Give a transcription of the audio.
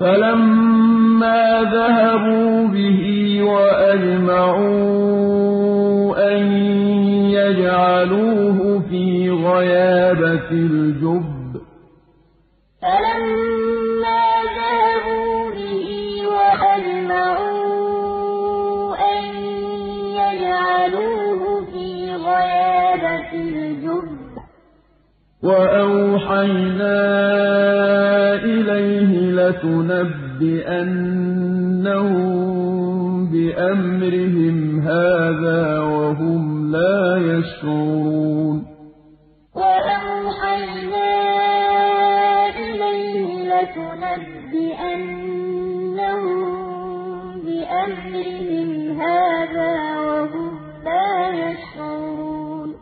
فَلَمَّا ذَهَبُوا بِهِ وَأَجْمَعُوا أَن يَجْعَلُوهُ فِي غَيَابَتِ الْجُبِّ وَأَوْحَيْنَا لَتُنَبِّئَنَّهُم بِأَمْرِهِمْ هَٰذَا وَهُمْ لَا يَشْعُرُونَ وَأَوْحَيْنَا إِلَيْهِ لَتُنَبِّئَنَّهُم بِأَمْرِهِمْ هَٰذَا وَهُمْ لَا يَشْعُرُونَ